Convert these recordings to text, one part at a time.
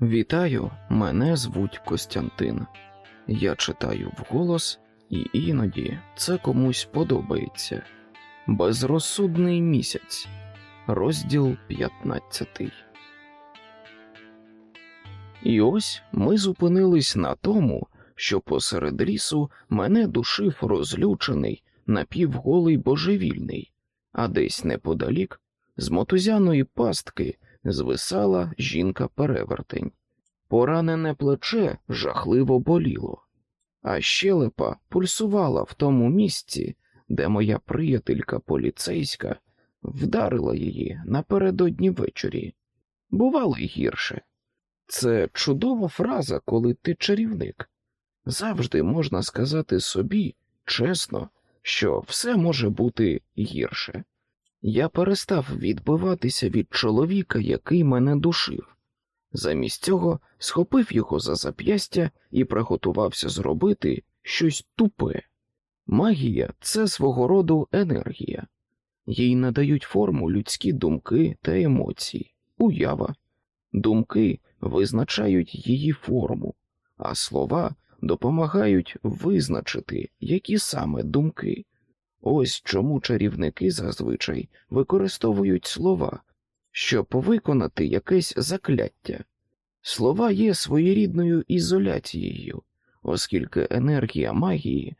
Вітаю, мене звуть Костянтин. Я читаю вголос, і іноді це комусь подобається. Безрозсудний місяць, розділ 15. І ось ми зупинились на тому, що посеред лісу мене душив розлючений, напівголий божевільний, а десь неподалік з мотузяної пастки звисала жінка-перевертень. Поранене плече жахливо боліло, а щелепа пульсувала в тому місці, де моя приятелька поліцейська вдарила її напередодні ввечері. Бувало й гірше. Це чудова фраза, коли ти чарівник. Завжди можна сказати собі чесно, що все може бути гірше. Я перестав відбиватися від чоловіка, який мене душив. Замість цього схопив його за зап'ястя і приготувався зробити щось тупе. Магія це свого роду енергія, їй надають форму людські думки та емоції, уява. Думки визначають її форму, а слова допомагають визначити, які саме думки. Ось чому чарівники зазвичай використовують слова, щоб виконати якесь закляття. Слова є своєрідною ізоляцією, оскільки енергія магії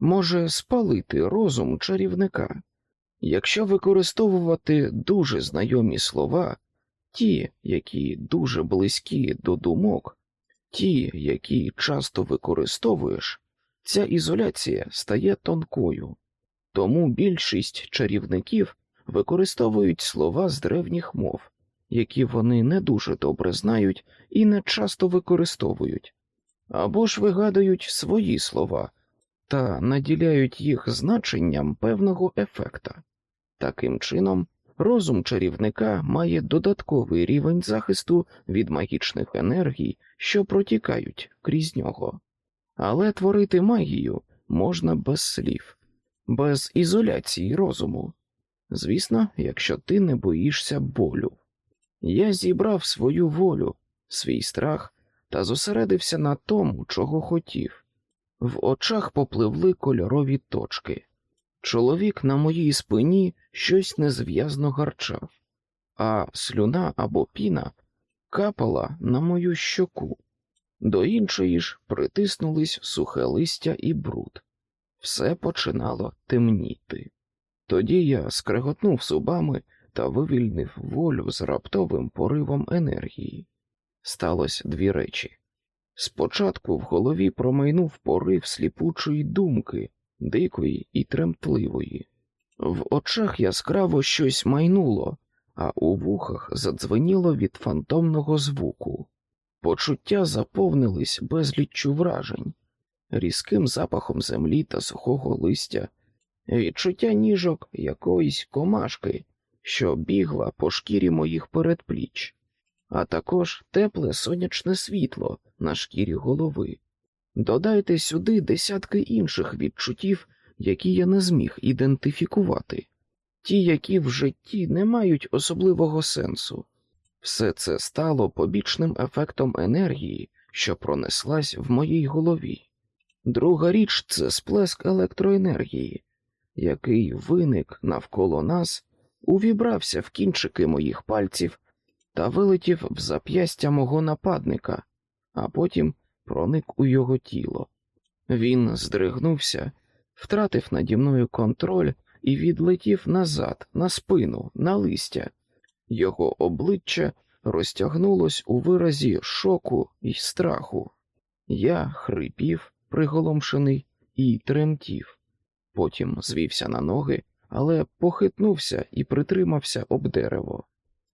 може спалити розум чарівника. Якщо використовувати дуже знайомі слова, ті, які дуже близькі до думок, ті, які часто використовуєш, ця ізоляція стає тонкою. Тому більшість чарівників використовують слова з древніх мов, які вони не дуже добре знають і не часто використовують, або ж вигадують свої слова та наділяють їх значенням певного ефекта. Таким чином, розум чарівника має додатковий рівень захисту від магічних енергій, що протікають крізь нього. Але творити магію можна без слів без ізоляції розуму. Звісно, якщо ти не боїшся болю. Я зібрав свою волю, свій страх та зосередився на тому, чого хотів. В очах попливли кольорові точки. Чоловік на моїй спині щось незв'язно гарчав, а слюна або піна капала на мою щоку. До іншої ж притиснулись сухе листя і бруд все починало темніти. Тоді я скреготнув зубами та вивільнив волю з раптовим поривом енергії. Сталося дві речі. Спочатку в голові промайнув порив сліпучої думки, дикої і тремтливої. В очах яскраво щось майнуло, а у вухах задзвеніло від фантомного звуку. Почуття заповнились безліччю вражень, різким запахом землі та сухого листя, відчуття ніжок якоїсь комашки, що бігла по шкірі моїх передпліч, а також тепле сонячне світло на шкірі голови. Додайте сюди десятки інших відчуттів, які я не зміг ідентифікувати, ті, які в житті не мають особливого сенсу. Все це стало побічним ефектом енергії, що пронеслась в моїй голові. Друга річ це сплеск електроенергії, який виник навколо нас, увібрався в кінчики моїх пальців та вилетів в зап'ястя мого нападника, а потім проник у його тіло. Він здригнувся, втратив наді мною контроль і відлетів назад, на спину, на листя. Його обличчя розтягнулось у виразі шоку і страху. Я хрипів приголомшений, і тремтів. Потім звівся на ноги, але похитнувся і притримався об дерево.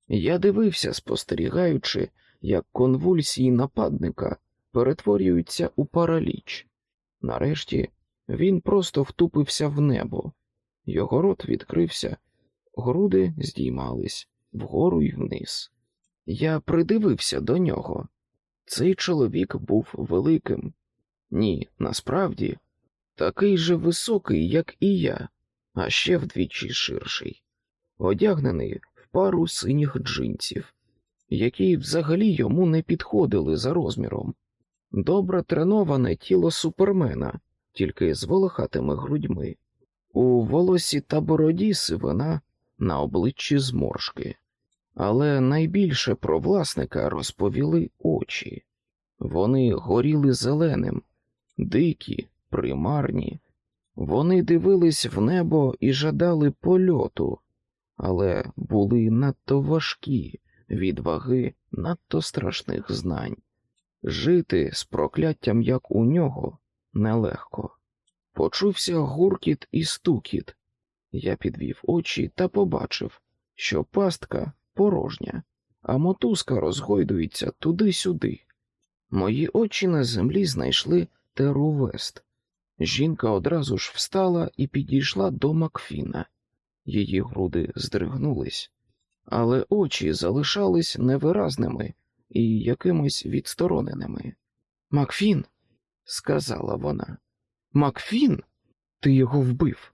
Я дивився, спостерігаючи, як конвульсії нападника перетворюються у параліч. Нарешті він просто втупився в небо, його рот відкрився, груди здіймались вгору й вниз. Я придивився до нього. Цей чоловік був великим, ні, насправді такий же високий, як і я, а ще вдвічі ширший, одягнений в пару синіх джинсів. які взагалі йому не підходили за розміром. Добре треноване тіло супермена, тільки з волохатими грудьми, у волосі та бороді сивина на обличчі зморшки, але найбільше про власника розповіли очі. Вони горіли зеленим, дикі, примарні. Вони дивились в небо і жадали польоту, але були надто важкі від ваги надто страшних знань. Жити з прокляттям, як у нього, нелегко. Почувся гуркіт і стукіт. Я підвів очі та побачив, що пастка порожня, а мотузка розгойдується туди-сюди. Мої очі на землі знайшли Теру Вест. Жінка одразу ж встала і підійшла до Макфіна. Її груди здригнулись, але очі залишались невиразними і якимось відстороненими. Макфін, сказала вона. Макфін, ти його вбив.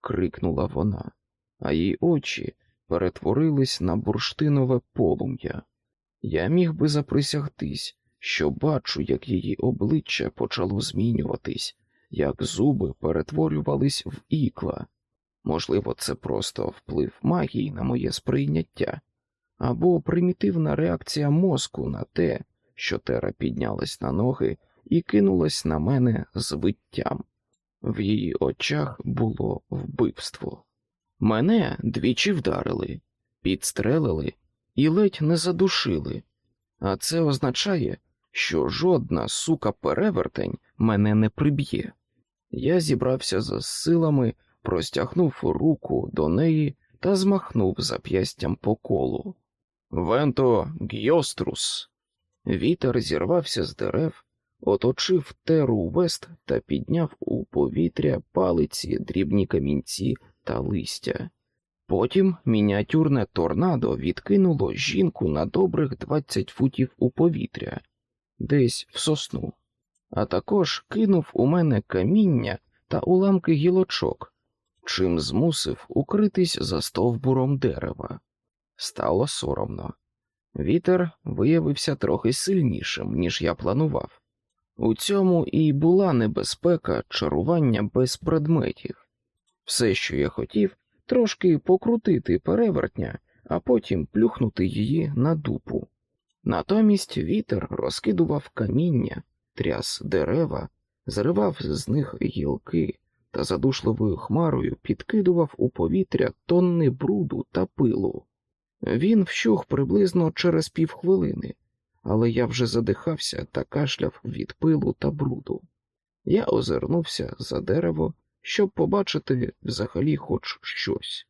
крикнула вона, а її очі перетворились на бурштинове полум'я. Я міг би заприсягтись, що бачу, як її обличчя почало змінюватись, як зуби перетворювались в ікла. Можливо, це просто вплив магії на моє сприйняття, або примітивна реакція мозку на те, що Тера піднялась на ноги і кинулась на мене з виттям. В її очах було вбивство. Мене двічі вдарили, підстрелили і ледь не задушили, а це означає, що жодна сука перевертень мене не приб'є. Я зібрався за силами, простягнув руку до неї та змахнув зап'ястям по колу. Венто Гьострус. Вітер зірвався з дерев, оточив теру вест та підняв у повітря палиці, дрібні камінці та листя. Потім мініатюрне торнадо відкинуло жінку на добрих двадцять футів у повітря, десь в сосну, а також кинув у мене каміння та уламки гілочок, чим змусив укритись за стовбуром дерева. Стало соромно. Вітер виявився трохи сильнішим, ніж я планував. У цьому і була небезпека чарування без предметів. Все, що я хотів, трошки покрутити перевертня, а потім плюхнути її на дупу. Натомість вітер розкидував каміння, тряс дерева, зривав з них гілки та задушливою хмарою підкидував у повітря тонни бруду та пилу. Він вщух приблизно через півхвилини, але я вже задихався та кашляв від пилу та бруду. Я озирнувся за дерево, щоб побачити взагалі хоч щось.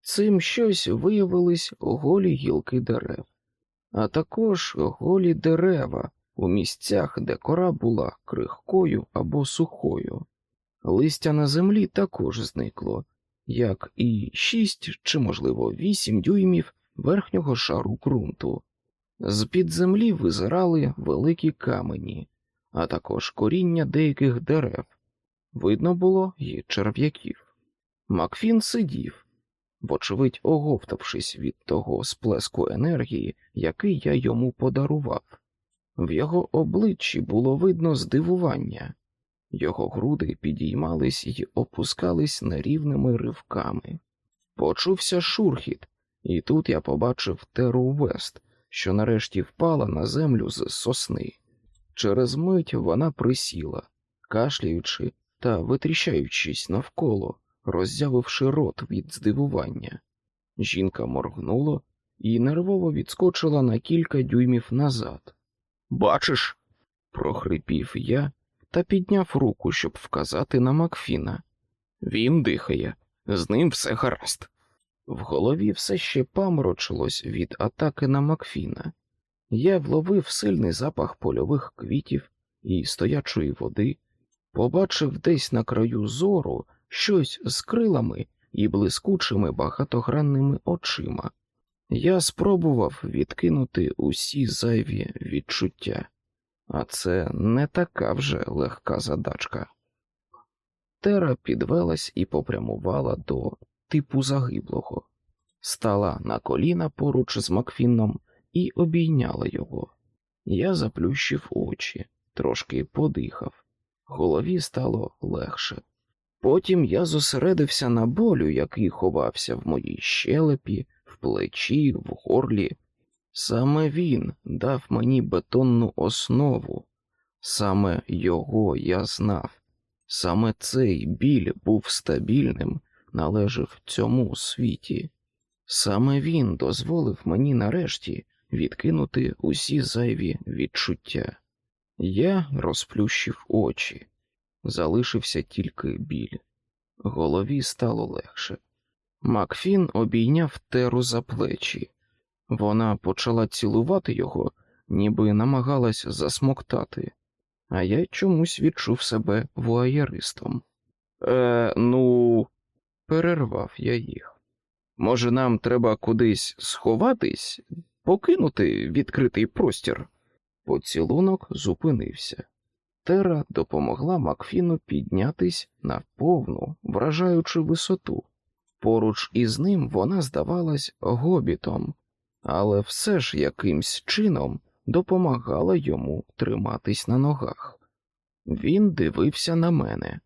Цим щось виявились голі гілки дерев, а також голі дерева у місцях, де кора була крихкою або сухою. Листя на землі також зникло, як і шість чи, можливо, вісім дюймів верхнього шару ґрунту. З під землі визирали великі камені, а також коріння деяких дерев. Видно було й черв'яків. Макфін сидів, вочевидь, оговтавшись від того сплеску енергії, який я йому подарував. В його обличчі було видно здивування, його груди підіймались і опускались нерівними ривками. Почувся шурхіт, і тут я побачив Теру Вест, що нарешті впала на землю з сосни. Через мить вона присіла, кашляючи та витріщаючись навколо, роззявивши рот від здивування. Жінка моргнула і нервово відскочила на кілька дюймів назад. Бачиш? прохрипів я та підняв руку, щоб вказати на Макфіна. Він дихає, з ним все гаразд. В голові все ще паморочилось від атаки на Макфіна. Я вловив сильний запах польових квітів і стоячої води, побачив десь на краю зору щось з крилами і блискучими багатогранними очима. Я спробував відкинути усі зайві відчуття, а це не така вже легка задачка. Тера підвелась і попрямувала до типу загиблого, стала на коліна поруч з Макфінном і обійняла його. Я заплющив очі, трошки подихав, голові стало легше. Потім я зосередився на болю, який ховався в моїй щелепі, в плечі, в горлі. Саме він дав мені бетонну основу, саме його я знав, саме цей біль був стабільним, належав цьому світі. Саме він дозволив мені нарешті відкинути усі зайві відчуття. Я розплющив очі, залишився тільки біль. Голові стало легше. Макфін обійняв теру за плечі. Вона почала цілувати його, ніби намагалась засмоктати, а я чомусь відчув себе вуаєристом. Е, ну, перервав я їх. Може, нам треба кудись сховатись, покинути відкритий простір. Поцілунок зупинився. Тера допомогла Макфіну піднятись на повну, вражаючу висоту. Поруч із ним вона здавалась гобітом, але все ж якимсь чином допомагала йому триматись на ногах. Він дивився на мене,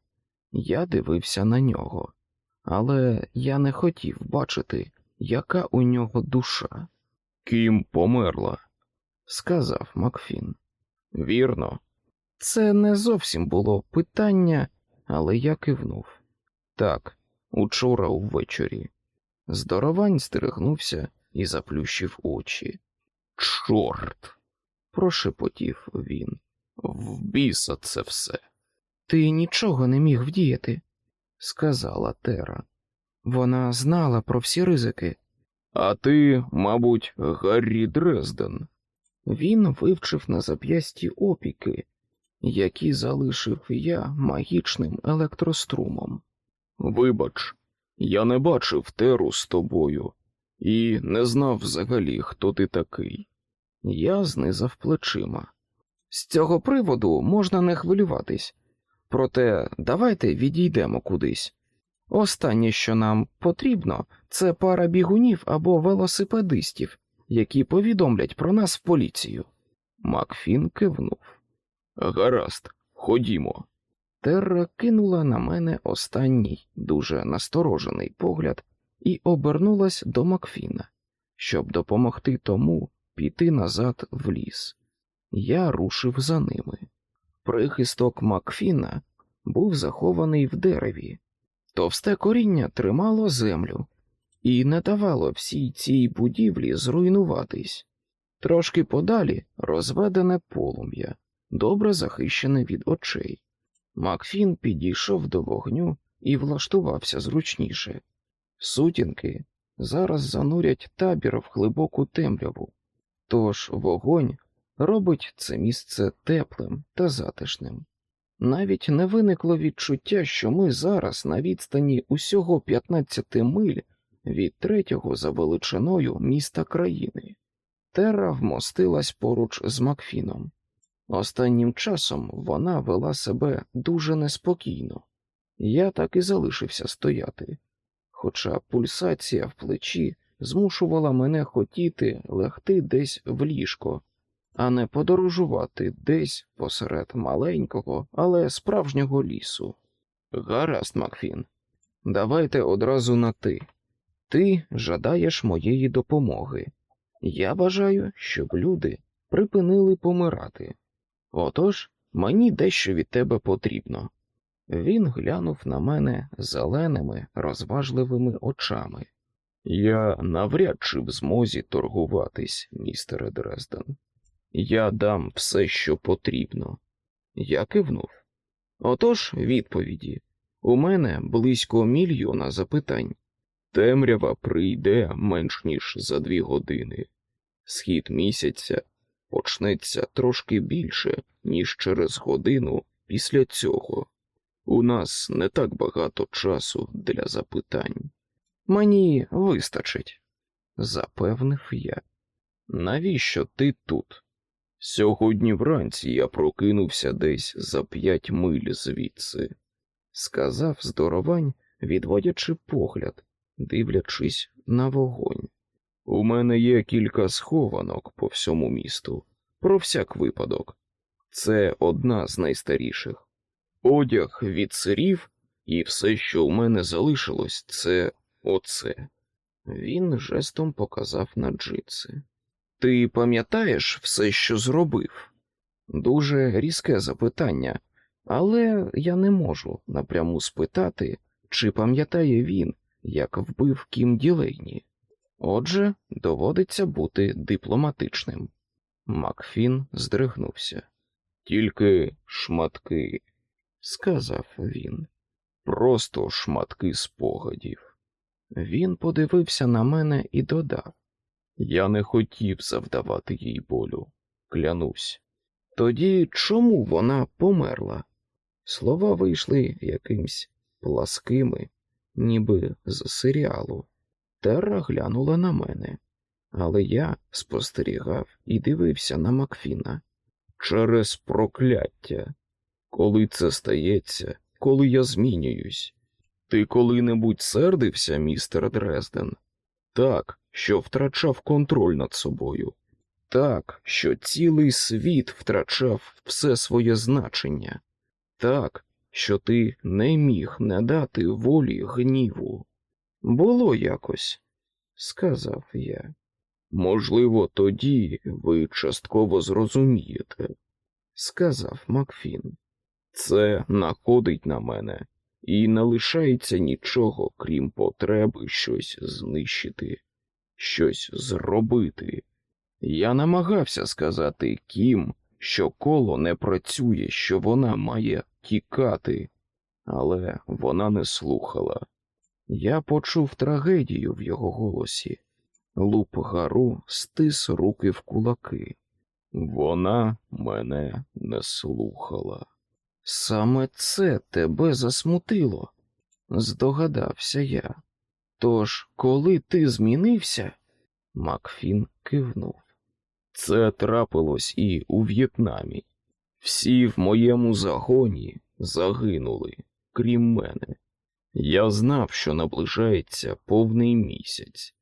я дивився на нього, але я не хотів бачити, яка у нього душа. Кім померла, сказав Макфін. Вірно, це не зовсім було питання, але я кивнув. Так, учора увечері. Здоровань стригнувся і заплющив очі. Чорт. прошепотів він. В біса це все. Ти нічого не міг вдіяти, сказала Тера. Вона знала про всі ризики. А ти, мабуть, Гаррі Дрезден. Він вивчив на зап'ясті опіки, які залишив я магічним електрострумом. Вибач, я не бачив теру з тобою і не знав взагалі, хто ти такий. Я знизав плечима. З цього приводу можна не хвилюватись, проте давайте відійдемо кудись. Останнє, що нам потрібно, це пара бігунів або велосипедистів, які повідомлять про нас в поліцію. Макфін кивнув. Гаразд, ходімо. Терра кинула на мене останній, дуже насторожений погляд і обернулась до Макфіна, щоб допомогти тому піти назад в ліс. Я рушив за ними. Прихисток Макфіна був захований в дереві, товсте коріння тримало землю і не давало всій цій будівлі зруйнуватись. Трошки подалі розведене полум'я, добре захищене від очей. Макфін підійшов до вогню і влаштувався зручніше. Сутінки зараз занурять табір в глибоку темряву, тож вогонь робить це місце теплим та затишним. Навіть не виникло відчуття, що ми зараз на відстані усього 15 миль від третього за величиною міста країни. Терра вмостилась поруч з Макфіном. Останнім часом вона вела себе дуже неспокійно, я так і залишився стояти, хоча пульсація в плечі змушувала мене хотіти легти десь в ліжко, а не подорожувати десь посеред маленького, але справжнього лісу. Гаразд, Макфін, давайте одразу на ти. Ти жадаєш моєї допомоги. Я бажаю, щоб люди припинили помирати. Отож, мені дещо від тебе потрібно. Він глянув на мене зеленими, розважливими очами. Я навряд чи в змозі торгуватись, містере Дрезден. Я дам все, що потрібно. Я кивнув. Отож, відповіді. У мене близько мільйона запитань. Темрява прийде менш ніж за дві години. Схід місяця почнеться трошки більше, ніж через годину після цього. У нас не так багато часу для запитань. Мені вистачить, запевнив я. Навіщо ти тут? Сьогодні вранці я прокинувся десь за п'ять миль звідси, сказав здоровань, відводячи погляд, дивлячись на вогонь. У мене є кілька схованок по всьому місту, про всяк випадок. Це одна з найстаріших. Одяг від сирів, і все, що у мене залишилось, це оце. Він жестом показав на джитси. Ти пам'ятаєш все, що зробив? Дуже різке запитання, але я не можу напряму спитати, чи пам'ятає він, як вбив Кім Ділейні. Отже, доводиться бути дипломатичним. Макфін здригнувся. Тільки шматки, сказав він, просто шматки спогадів. Він подивився на мене і додав Я не хотів завдавати їй болю, клянусь. Тоді чому вона померла? Слова вийшли якимсь пласкими, ніби з серіалу. Терра глянула на мене, але я спостерігав і дивився на Макфіна. Через прокляття. Коли це стається, коли я змінююсь. Ти коли-небудь сердився, містер Дрезден? Так, що втрачав контроль над собою, так, що цілий світ втрачав все своє значення, так, що ти не міг не дати волі гніву. Було якось, сказав я. Можливо, тоді ви частково зрозумієте, сказав Макфін. Це находить на мене, і не лишається нічого, крім потреби щось знищити, щось зробити. Я намагався сказати Кім, що коло не працює, що вона має тікати, але вона не слухала. Я почув трагедію в його голосі. Луп гару стис руки в кулаки. Вона мене не слухала. Саме це тебе засмутило, здогадався я. Тож, коли ти змінився, Макфін кивнув. Це трапилось і у В'єтнамі. Всі в моєму загоні загинули, крім мене. Я знав, що наближається повний місяць,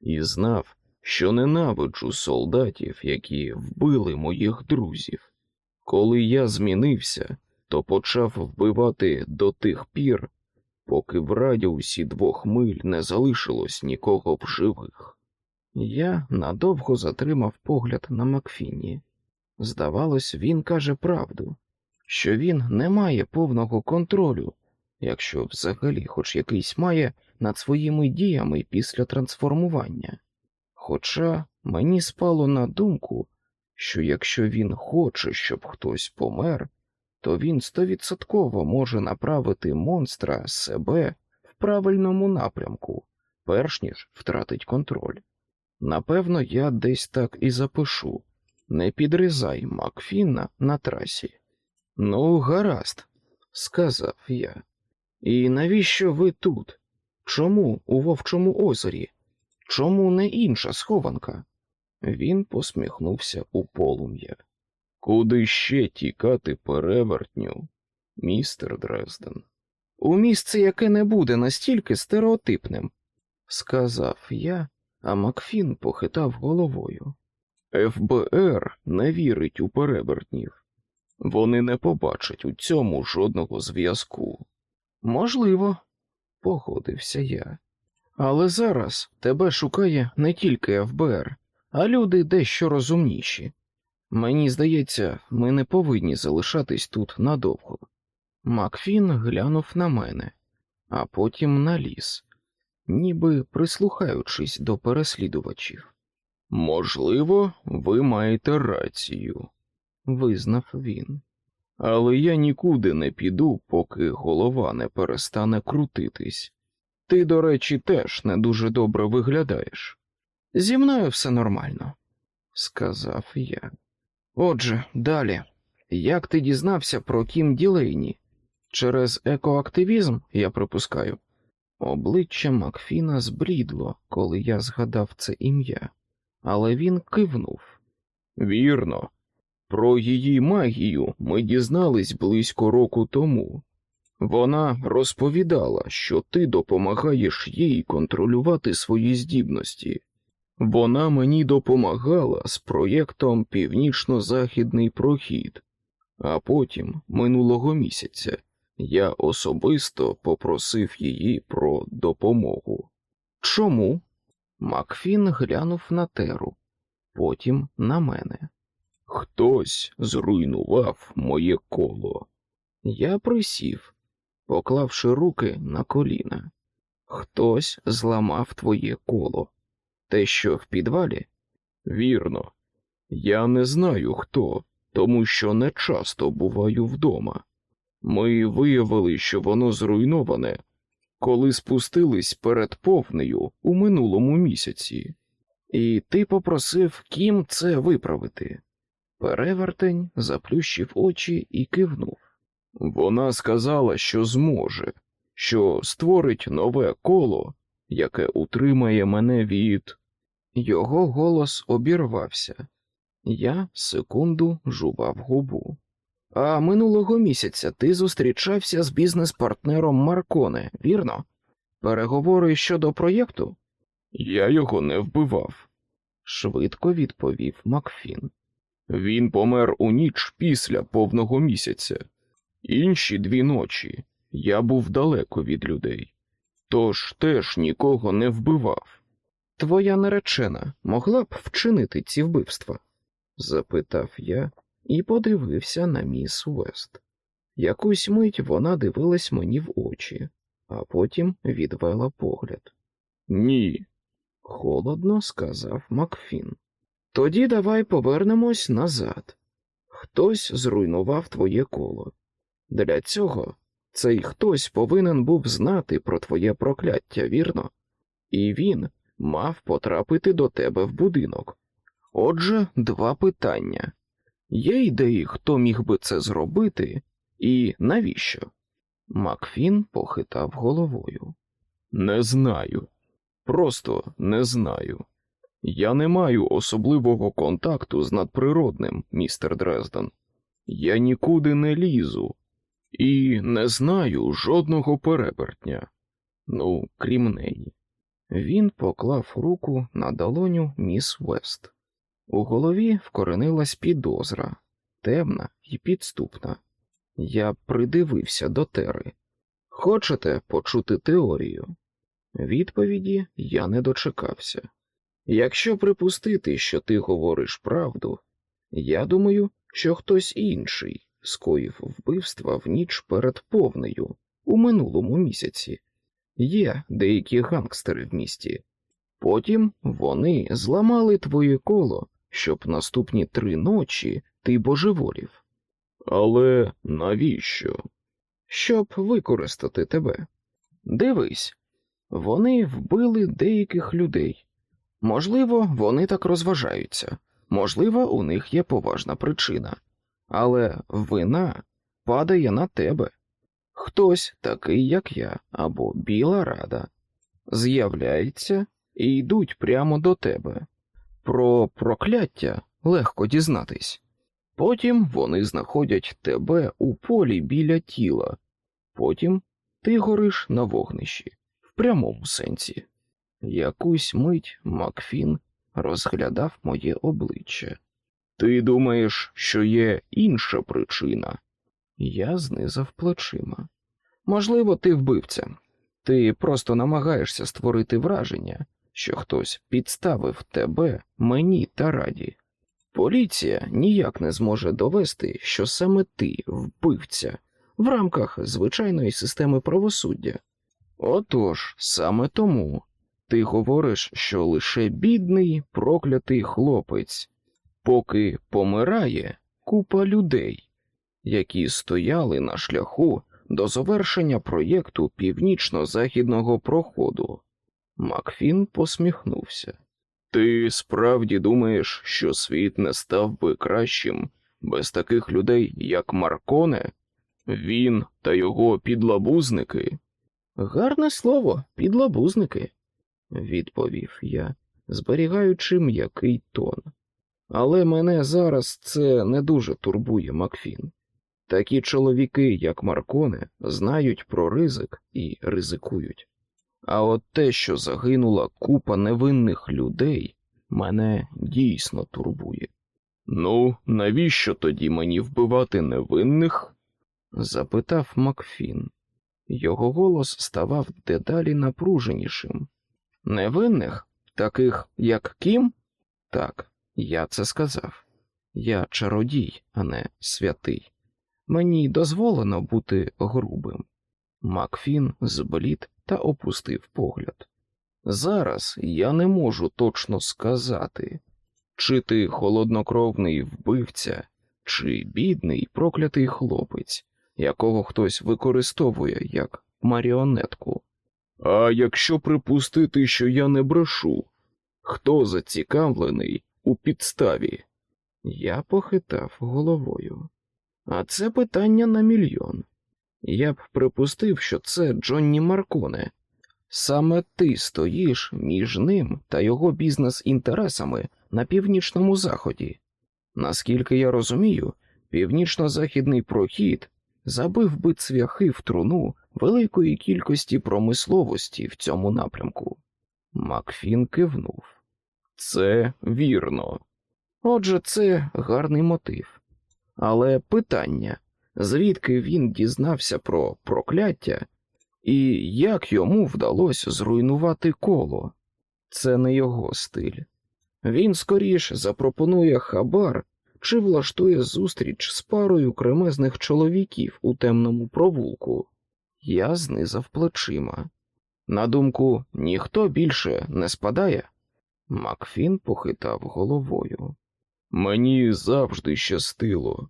і знав, що ненавиджу солдатів, які вбили моїх друзів. Коли я змінився, то почав вбивати до тих пір, поки в радіусі двох миль не залишилось нікого в живих. Я надовго затримав погляд на Макфіні. Здавалось, він каже правду, що він не має повного контролю, якщо взагалі хоч якийсь має над своїми діями після трансформування. Хоча мені спало на думку, що якщо він хоче, щоб хтось помер, то він стовідсотково може направити монстра себе в правильному напрямку, перш ніж втратить контроль. Напевно, я десь так і запишу не підрізай Макфіна на трасі. Ну, гаразд, сказав я. І навіщо ви тут? Чому у Вовчому озері? Чому не інша схованка? Він посміхнувся у полум'я. Куди ще тікати перевертню, містер Дрезден? У місце, яке не буде настільки стереотипним, сказав я, а Макфін похитав головою. ФБР не вірить у перевертнів. Вони не побачать у цьому жодного зв'язку. Можливо, погодився я. Але зараз тебе шукає не тільки ФБР, а люди дещо розумніші. Мені здається, ми не повинні залишатись тут надовго. Макфін глянув на мене, а потім на ліс, ніби прислухаючись до переслідувачів. Можливо, ви маєте рацію, визнав він. Але я нікуди не піду, поки голова не перестане крутитись. Ти, до речі, теж не дуже добре виглядаєш. Зі мною все нормально, сказав я. Отже, далі, як ти дізнався про Кім Ділейні? Через екоактивізм, я припускаю. Обличчя Макфіна зблідло, коли я згадав це ім'я, але він кивнув. Вірно, про її магію ми дізнались близько року тому. Вона розповідала, що ти допомагаєш їй контролювати свої здібності. Вона мені допомагала з проєктом Північно-Західний прохід, а потім, минулого місяця, я особисто попросив її про допомогу. Чому? Макфін глянув на теру, потім на мене. Хтось зруйнував моє коло. Я присів, поклавши руки на коліна. Хтось зламав твоє коло. Те, що в підвалі? Вірно. Я не знаю хто, тому що не часто буваю вдома. Ми виявили, що воно зруйноване, коли спустились перед повнею у минулому місяці, і ти попросив Кім це виправити. Перевертень заплющив очі і кивнув. Вона сказала, що зможе, що створить нове коло, яке утримає мене від. Його голос обірвався. Я секунду жував губу. А минулого місяця ти зустрічався з бізнес-партнером Марконе, вірно? Переговори щодо проєкту? Я його не вбивав, швидко відповів Макфін. Він помер у ніч після повного місяця. Інші дві ночі я був далеко від людей, тож теж нікого не вбивав. Твоя наречена могла б вчинити ці вбивства? запитав я і подивився на міс Уест. Якусь мить вона дивилась мені в очі, а потім відвела погляд. Ні, холодно сказав Макфін. Тоді давай повернемось назад. Хтось зруйнував твоє коло. Для цього цей хтось повинен був знати про твоє прокляття, вірно? І він мав потрапити до тебе в будинок. Отже, два питання. Є ідеї, хто міг би це зробити, і навіщо? Макфін похитав головою. Не знаю. Просто не знаю. Я не маю особливого контакту з надприродним, містер Дрезден. Я нікуди не лізу і не знаю жодного перевертня. Ну, крім неї. Він поклав руку на долоню міс Вест. У голові вкоренилась підозра, темна і підступна. Я придивився до тери. Хочете почути теорію? Відповіді я не дочекався. Якщо припустити, що ти говориш правду, я думаю, що хтось інший скоїв вбивства в ніч перед повнею у минулому місяці. Є деякі гангстери в місті. Потім вони зламали твоє коло, щоб наступні три ночі ти божеволів. Але навіщо? Щоб використати тебе. Дивись, вони вбили деяких людей. Можливо, вони так розважаються, можливо, у них є поважна причина, але вина падає на тебе. Хтось, такий, як я, або біла рада, з'являється і йдуть прямо до тебе. Про прокляття легко дізнатись. Потім вони знаходять тебе у полі біля тіла, потім ти гориш на вогнищі, в прямому сенсі. Якусь мить Макфін розглядав моє обличчя. Ти думаєш, що є інша причина? Я знизав плечима. Можливо, ти вбивця. Ти просто намагаєшся створити враження, що хтось підставив тебе, мені та раді. Поліція ніяк не зможе довести, що саме ти вбивця в рамках звичайної системи правосуддя. Отож, саме тому ти говориш, що лише бідний, проклятий хлопець, поки помирає купа людей, які стояли на шляху до завершення проєкту північно-західного проходу. Макфін посміхнувся. Ти справді думаєш, що світ не став би кращим без таких людей, як Марконе, він та його підлабузники? Гарне слово, підлабузники, відповів я, зберігаючи м'який тон. Але мене зараз це не дуже турбує Макфін. Такі чоловіки, як Марконе, знають про ризик і ризикують. А от те, що загинула купа невинних людей, мене дійсно турбує. Ну, навіщо тоді мені вбивати невинних? запитав Макфін. Його голос ставав дедалі напруженішим. Невинних, таких як Кім? Так, я це сказав. Я чародій, а не святий. Мені дозволено бути грубим. Макфін зблід та опустив погляд. Зараз я не можу точно сказати, чи ти холоднокровний вбивця, чи бідний проклятий хлопець, якого хтось використовує як маріонетку. А якщо припустити, що я не брешу, хто зацікавлений у підставі? Я похитав головою. А це питання на мільйон. Я б припустив, що це Джонні Марконе. Саме ти стоїш між ним та його бізнес-інтересами на північному заході. Наскільки я розумію, північно-західний прохід забив би цвяхи в труну великої кількості промисловості в цьому напрямку. Макфін кивнув. Це вірно. Отже, це гарний мотив. Але питання, звідки він дізнався про прокляття і як йому вдалося зруйнувати коло? Це не його стиль. Він скоріш запропонує хабар чи влаштує зустріч з парою кремезних чоловіків у темному провулку. Я знизав плечима. На думку, ніхто більше не спадає. Макфін похитав головою. Мені завжди щастило.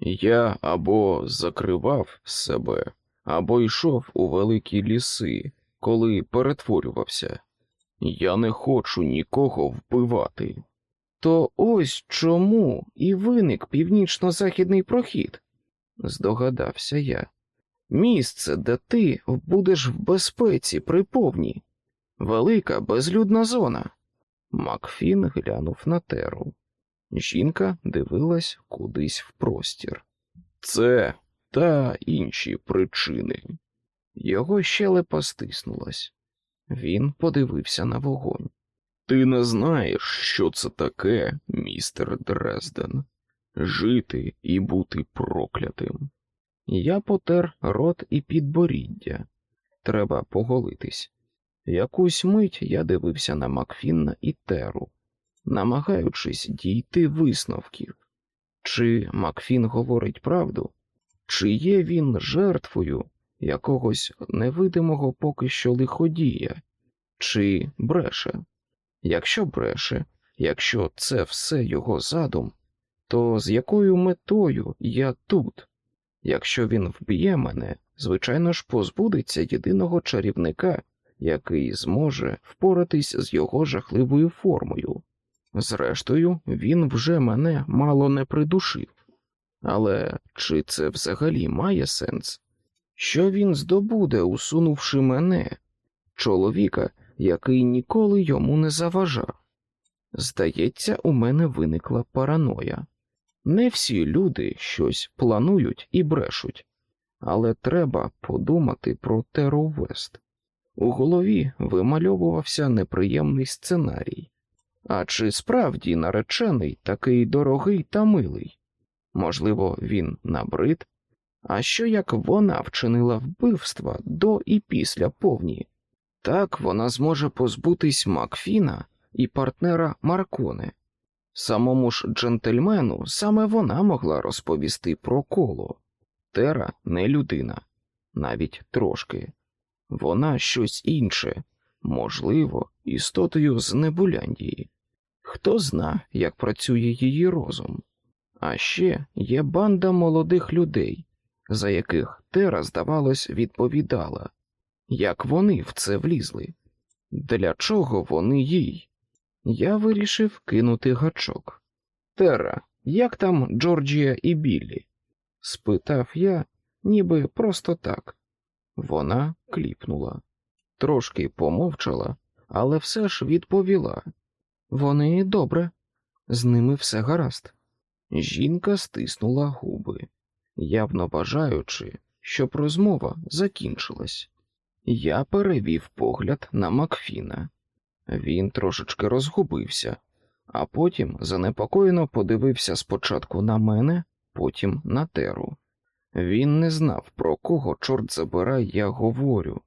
Я або закривав себе, або йшов у великі ліси, коли перетворювався. Я не хочу нікого вбивати. То ось чому і виник північно-західний прохід, здогадався я. Місце, де ти будеш в безпеці при повні, велика безлюдна зона. Макфін глянув на теру. Жінка дивилась кудись в простір. Це та інші причини. Його щелепа стиснулась. Він подивився на вогонь. Ти не знаєш, що це таке, містер Дрезден, жити і бути проклятим. Я потер рот і підборіддя. Треба поголитись. Якусь мить я дивився на Макфінна і Теру, намагаючись дійти висновків. Чи Макфін говорить правду, чи є він жертвою якогось невидимого поки що лиходія, чи бреше? Якщо бреше, якщо це все його задум, то з якою метою я тут? Якщо він вб'є мене, звичайно ж позбудеться єдиного чарівника, який зможе впоратись з його жахливою формою. Зрештою, він вже мене мало не придушив. Але чи це взагалі має сенс? Що він здобуде, усунувши мене, чоловіка, який ніколи йому не заважав? Здається, у мене виникла параноя. Не всі люди щось планують і брешуть, але треба подумати про Теру Вест. У голові вимальовувався неприємний сценарій. А чи справді наречений такий дорогий та милий? Можливо, він набрид? А що як вона вчинила вбивства до і після повні? Так вона зможе позбутись Макфіна і партнера Марконе. Самому ж джентльмену саме вона могла розповісти про коло. Тера не людина, навіть трошки. Вона щось інше, можливо, істотою з Небуляндії. Хто зна, як працює її розум. А ще є банда молодих людей, за яких Тера, здавалось, відповідала, як вони в це влізли, для чого вони їй. Я вирішив кинути гачок. Тера, як там Джорджія і Біллі? спитав я, ніби просто так. Вона кліпнула, трошки помовчала, але все ж відповіла. Вони добре, з ними все гаразд. Жінка стиснула губи, явно бажаючи, щоб розмова закінчилась. Я перевів погляд на Макфіна. Він трошечки розгубився, а потім занепокоєно подивився спочатку на мене, потім на теру. Він не знав, про кого, чорт забирай, я говорю,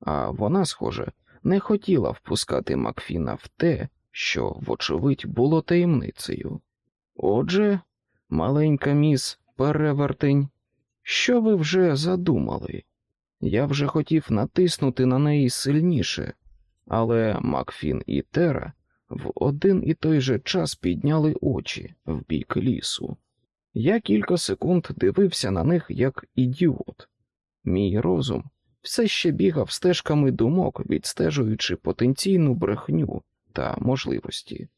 а вона, схоже, не хотіла впускати Макфіна в те, що, вочевидь, було таємницею. Отже, маленька міс перевертень, що ви вже задумали? Я вже хотів натиснути на неї сильніше, але Макфін і Тера в один і той же час підняли очі в бік лісу. Я кілька секунд дивився на них як ідіот. Мій розум все ще бігав стежками думок, відстежуючи потенційну брехню та можливості.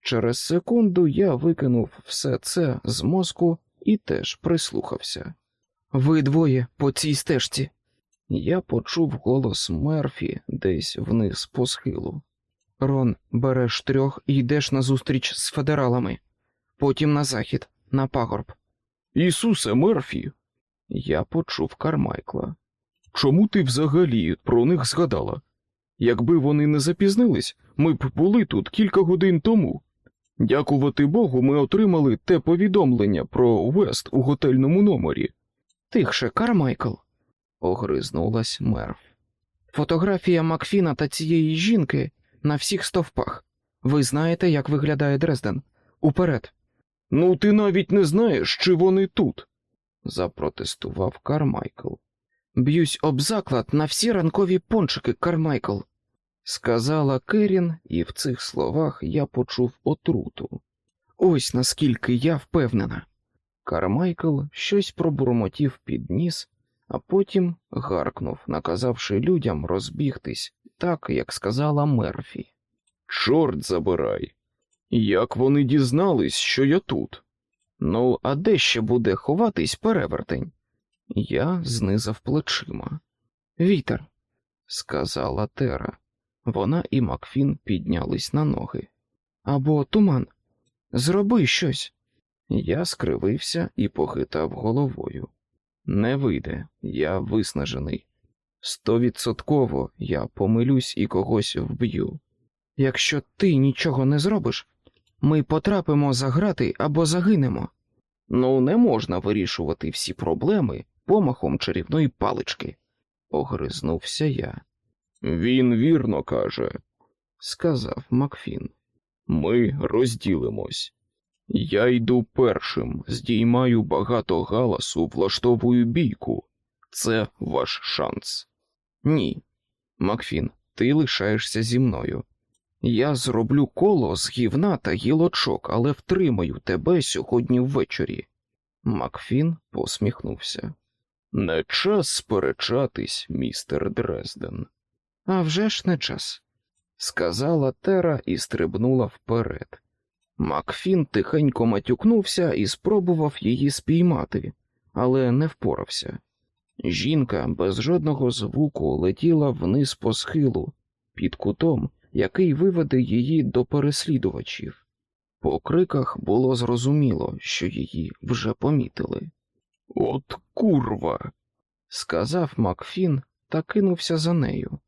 Через секунду я викинув все це з мозку і теж прислухався. Ви двоє по цій стежці. Я почув голос Мерфі десь вниз по схилу. Рон, береш трьох і йдеш на зустріч з федералами, потім на захід, на пагорб. Ісусе Мерфі, Я почув Кармайкла. чому ти взагалі про них згадала? Якби вони не запізнились, ми б були тут кілька годин тому. Дякувати Богу, ми отримали те повідомлення про Вест у готельному номері. Тихше, Кармайкл, огризнулась Мерф. Фотографія Макфіна та цієї жінки на всіх стовпах. Ви знаєте, як виглядає Дрезден. Уперед, Ну, ти навіть не знаєш, чи вони тут. запротестував Кармайкл. Б'юсь об заклад на всі ранкові пончики, Кармайкл, сказала Керін, і в цих словах я почув отруту. Ось наскільки я впевнена. Кармайкл щось пробурмотів під ніс, а потім гаркнув, наказавши людям розбігтись, так як сказала Мерфі. Чорт забирай. Як вони дізнались, що я тут? Ну, а де ще буде ховатись перевертень? Я знизав плечима. Вітер, сказала Тера. Вона і Макфін піднялись на ноги. Або туман. Зроби щось. Я скривився і похитав головою. Не вийде, я виснажений. Стовідсотково я помилюсь і когось вб'ю. Якщо ти нічого не зробиш, ми потрапимо за грати або загинемо. Ну, не можна вирішувати всі проблеми помахом чарівної палички, огризнувся я, Він вірно каже. сказав Макфін. Ми розділимось. Я йду першим, здіймаю багато галасу, влаштовую бійку. Це ваш шанс. Ні, Макфін, ти лишаєшся зі мною. Я зроблю коло з гівна та гілочок, але втримаю тебе сьогодні ввечері. Макфін посміхнувся. Не час сперечатись, містер Дрезден. «А вже ж не час, сказала Тера і стрибнула вперед. Макфін тихенько матюкнувся і спробував її спіймати, але не впорався. Жінка без жодного звуку летіла вниз по схилу, під кутом, який виведе її до переслідувачів. По криках було зрозуміло, що її вже помітили. От курва. Сказав Макфін та кинувся за нею.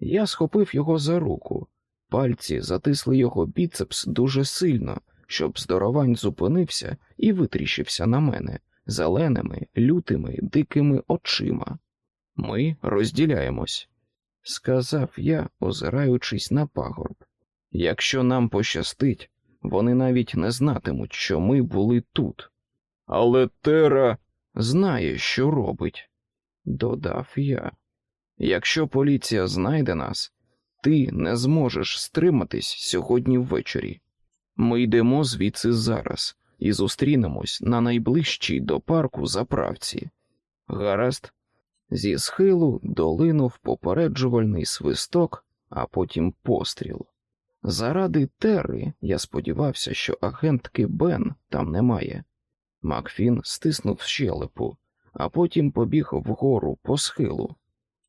Я схопив його за руку. Пальці затисли його біцепс дуже сильно, щоб здоровань зупинився і витріщився на мене зеленими, лютими, дикими очима. Ми розділяємось, сказав я, озираючись на пагорб. Якщо нам пощастить, вони навіть не знатимуть, що ми були тут. Але Тера. Знає, що робить, додав я. Якщо поліція знайде нас, ти не зможеш стриматись сьогодні ввечері. Ми йдемо звідси зараз і зустрінемось на найближчій до парку заправці. Гаразд, зі схилу долинув попереджувальний свисток, а потім постріл. Заради Терри я сподівався, що агентки Бен там немає. Макфін стиснув щелепу, а потім побіг вгору по схилу.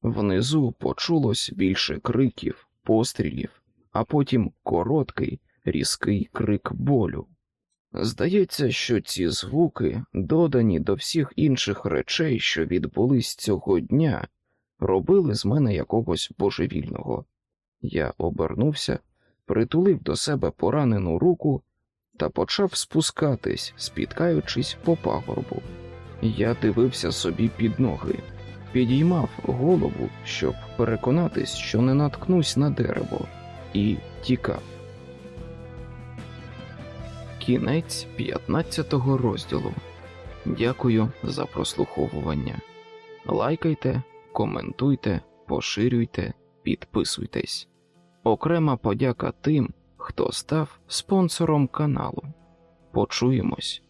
Внизу почулось більше криків, пострілів, а потім короткий, різкий крик болю. Здається, що ці звуки, додані до всіх інших речей, що відбулись цього дня, робили з мене якогось божевільного. Я обернувся, притулив до себе поранену руку та почав спускатись, спіткаючись по пагорбу. Я дивився собі під ноги, підіймав голову, щоб переконатись, що не наткнусь на дерево, і тікав. Кінець 15 розділу. Дякую за прослуховування. Лайкайте, коментуйте, поширюйте, підписуйтесь. Окрема подяка тим, хто став спонсором каналу. Почуємось.